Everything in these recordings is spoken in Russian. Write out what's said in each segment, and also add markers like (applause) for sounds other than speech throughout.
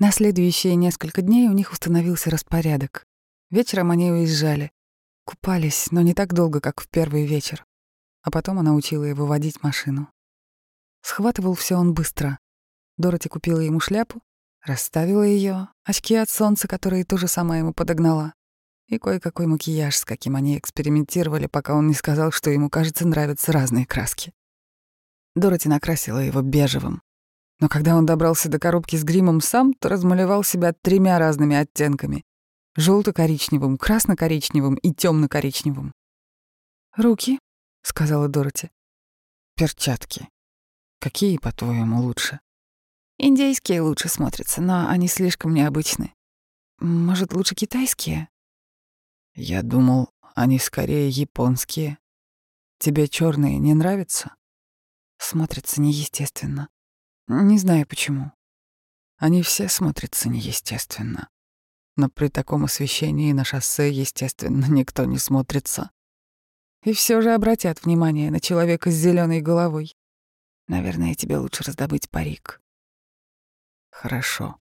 На следующие несколько дней у них установился распорядок. Вечером они уезжали. Купались, но не так долго, как в первый вечер. А потом она учила его водить машину. Схватывал все он быстро. Дороти купила ему шляпу, расставила ее, очки от солнца, которые тоже сама ему подогнала, и кое-какой макияж, с каким они экспериментировали, пока он не сказал, что ему, кажется, нравятся разные краски. Дороти накрасила его бежевым. Но когда он добрался до коробки с гримом сам, то размалевал себя тремя разными оттенками — желто-коричневым, красно-коричневым и темно коричневым «Руки», — сказала Дороти. «Перчатки. Какие, по-твоему, лучше?» «Индейские лучше смотрятся, но они слишком необычны. Может, лучше китайские?» «Я думал, они скорее японские. Тебе черные не нравятся?» Смотрятся неестественно. Не знаю почему. Они все смотрятся неестественно. Но при таком освещении на шоссе, естественно, (laughs) никто не смотрится. И все же обратят внимание на человека с зеленой головой. Наверное, тебе лучше раздобыть парик. Хорошо.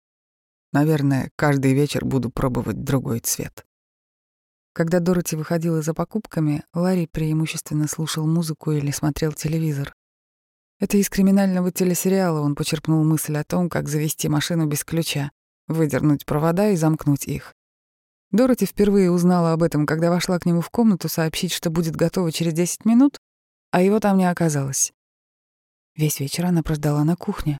Наверное, каждый вечер буду пробовать другой цвет. Когда Дороти выходила за покупками, Ларри преимущественно слушал музыку или смотрел телевизор. Это из криминального телесериала он почерпнул мысль о том, как завести машину без ключа, выдернуть провода и замкнуть их. Дороти впервые узнала об этом, когда вошла к нему в комнату сообщить, что будет готова через 10 минут, а его там не оказалось. Весь вечер она прождала на кухне.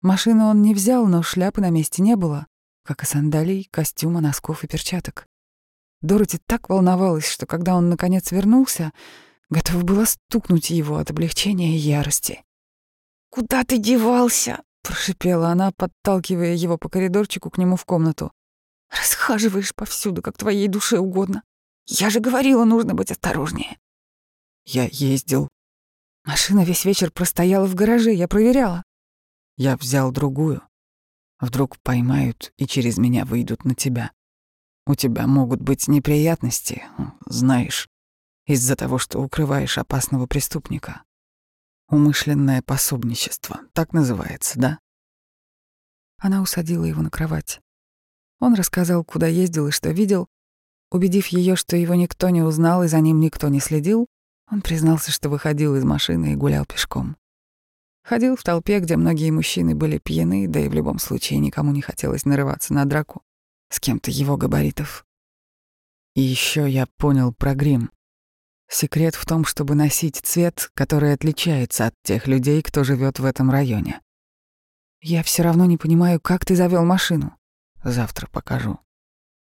Машину он не взял, но шляпы на месте не было, как и сандалий, костюма, носков и перчаток. Дороти так волновалась, что когда он наконец вернулся, готова была стукнуть его от облегчения и ярости. «Куда ты девался?» — прошипела она, подталкивая его по коридорчику к нему в комнату. Расхаживаешь повсюду, как твоей душе угодно. Я же говорила, нужно быть осторожнее. Я ездил. Машина весь вечер простояла в гараже, я проверяла. Я взял другую. Вдруг поймают и через меня выйдут на тебя. У тебя могут быть неприятности, знаешь, из-за того, что укрываешь опасного преступника. Умышленное пособничество, так называется, да? Она усадила его на кровать. Он рассказал, куда ездил и что видел. Убедив ее, что его никто не узнал и за ним никто не следил, он признался, что выходил из машины и гулял пешком. Ходил в толпе, где многие мужчины были пьяны, да и в любом случае никому не хотелось нарываться на драку с кем-то его габаритов. И еще я понял про грим. Секрет в том, чтобы носить цвет, который отличается от тех людей, кто живет в этом районе. Я все равно не понимаю, как ты завел машину. Завтра покажу.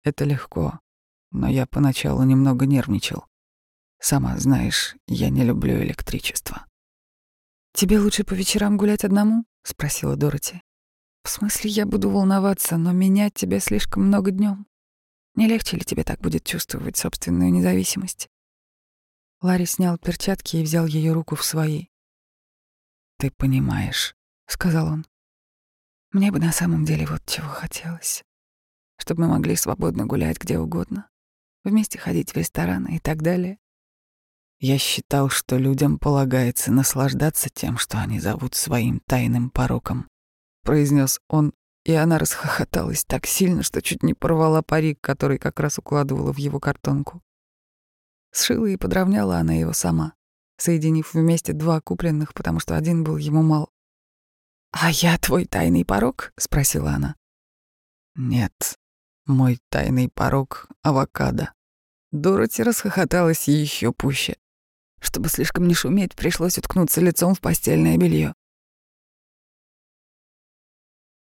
Это легко, но я поначалу немного нервничал. Сама знаешь, я не люблю электричество. «Тебе лучше по вечерам гулять одному?» — спросила Дороти. «В смысле, я буду волноваться, но менять тебя слишком много днем. Не легче ли тебе так будет чувствовать собственную независимость?» Ларри снял перчатки и взял ее руку в свои. «Ты понимаешь», — сказал он. Мне бы на самом деле вот чего хотелось. Чтобы мы могли свободно гулять где угодно, вместе ходить в рестораны и так далее. Я считал, что людям полагается наслаждаться тем, что они зовут своим тайным пороком, произнес он, и она расхохоталась так сильно, что чуть не порвала парик, который как раз укладывала в его картонку. Сшила и подровняла она его сама, соединив вместе два купленных, потому что один был ему мал. «А я твой тайный порог?» — спросила она. «Нет, мой тайный порог — авокадо». Дороти расхохоталась еще пуще. Чтобы слишком не шуметь, пришлось уткнуться лицом в постельное белье.